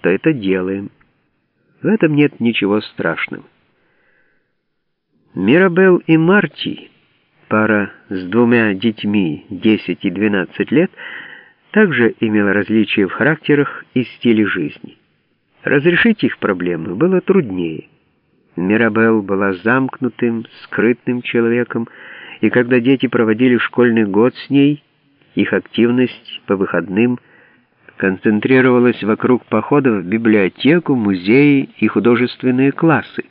то это делаем. В этом нет ничего страшного. Мирабел и Марти, пара с двумя детьми 10 и 12 лет, также имела различия в характерах и стиле жизни. Разрешить их проблемы было труднее. Мирабел была замкнутым, скрытным человеком, и когда дети проводили школьный год с ней, их активность по выходным концентрировалась вокруг походов в библиотеку, музеи и художественные классы.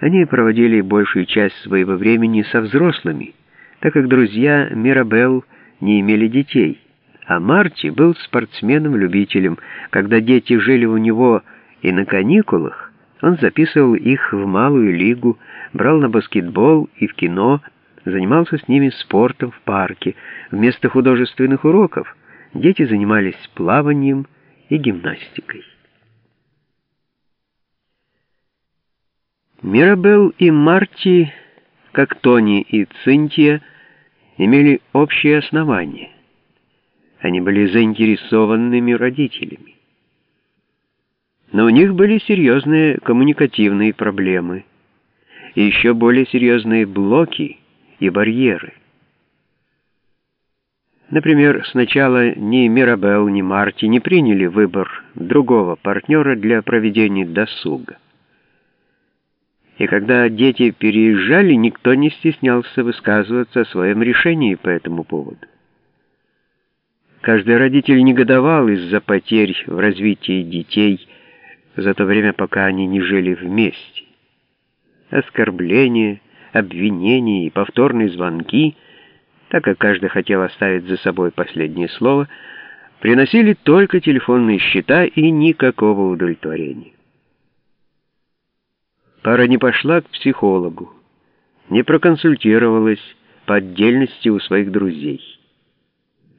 Они проводили большую часть своего времени со взрослыми, так как друзья Мирабел не имели детей. А Марти был спортсменом-любителем. Когда дети жили у него и на каникулах, он записывал их в малую лигу, брал на баскетбол и в кино, занимался с ними спортом в парке. Вместо художественных уроков дети занимались плаванием и гимнастикой. Мирабел и Марти, как Тони и Цинтия, имели общее основание. Они были заинтересованными родителями. Но у них были серьезные коммуникативные проблемы и еще более серьезные блоки и барьеры. Например, сначала ни Мирабел, ни Марти не приняли выбор другого партнера для проведения досуга. И когда дети переезжали, никто не стеснялся высказываться о своем решении по этому поводу. Каждый родитель негодовал из-за потерь в развитии детей за то время, пока они не жили вместе. Оскорбления, обвинения и повторные звонки, так как каждый хотел оставить за собой последнее слово, приносили только телефонные счета и никакого удовлетворения. Пара не пошла к психологу, не проконсультировалась по отдельности у своих друзей.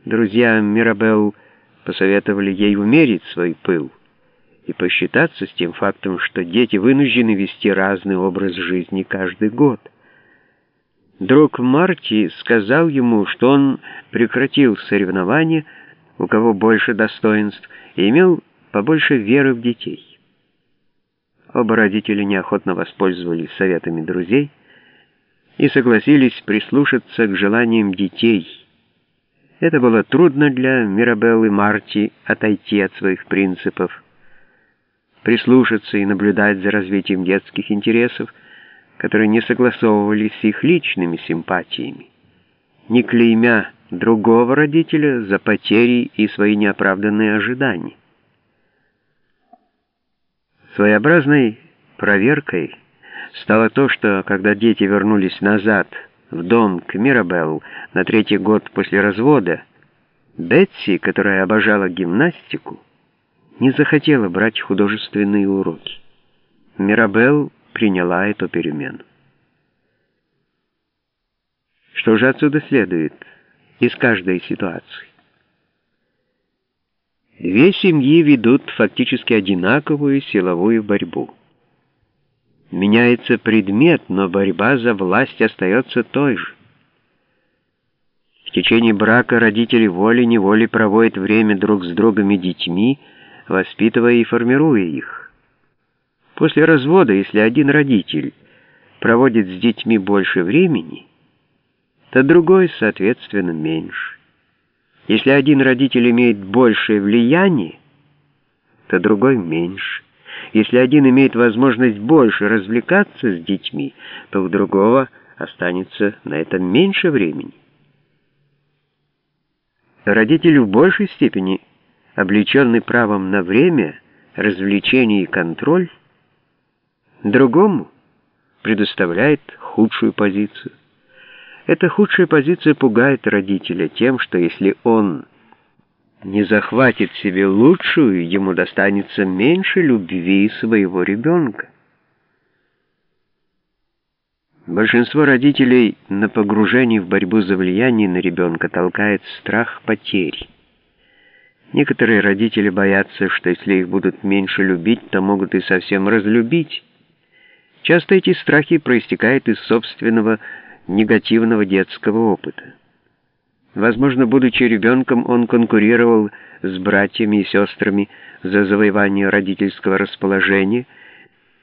Друзья Мирабел посоветовали ей умерить свой пыл и посчитаться с тем фактом, что дети вынуждены вести разный образ жизни каждый год. Друг Марти сказал ему, что он прекратил соревнования, у кого больше достоинств, и имел побольше веры в детей. Оба родителя неохотно воспользовались советами друзей и согласились прислушаться к желаниям детей – это было трудно для Мирабеллы Марти отойти от своих принципов, прислушаться и наблюдать за развитием детских интересов, которые не согласовывались с их личными симпатиями, не клеймя другого родителя за потери и свои неоправданные ожидания. Своеобразной проверкой стало то, что когда дети вернулись назад в дом к Мирабелл на третий год после развода, Бетси, которая обожала гимнастику, не захотела брать художественные уроки. Мирабелл приняла эту перемену. Что же отсюда следует из каждой ситуации? Две семьи ведут фактически одинаковую силовую борьбу. Меняется предмет, но борьба за власть остается той же. В течение брака родители волей-неволей проводят время друг с другом и детьми, воспитывая и формируя их. После развода, если один родитель проводит с детьми больше времени, то другой, соответственно, меньше. Если один родитель имеет большее влияние, то другой меньше. Если один имеет возможность больше развлекаться с детьми, то у другого останется на это меньше времени. Родитель в большей степени, облеченный правом на время, развлечение и контроль, другому предоставляет худшую позицию. Эта худшая позиция пугает родителя тем, что если он не захватит себе лучшую, ему достанется меньше любви своего ребенка. Большинство родителей на погружении в борьбу за влияние на ребенка толкает страх потери. Некоторые родители боятся, что если их будут меньше любить, то могут и совсем разлюбить. Часто эти страхи проистекают из собственного негативного детского опыта. Возможно, будучи ребенком, он конкурировал с братьями и сестрами за завоевание родительского расположения –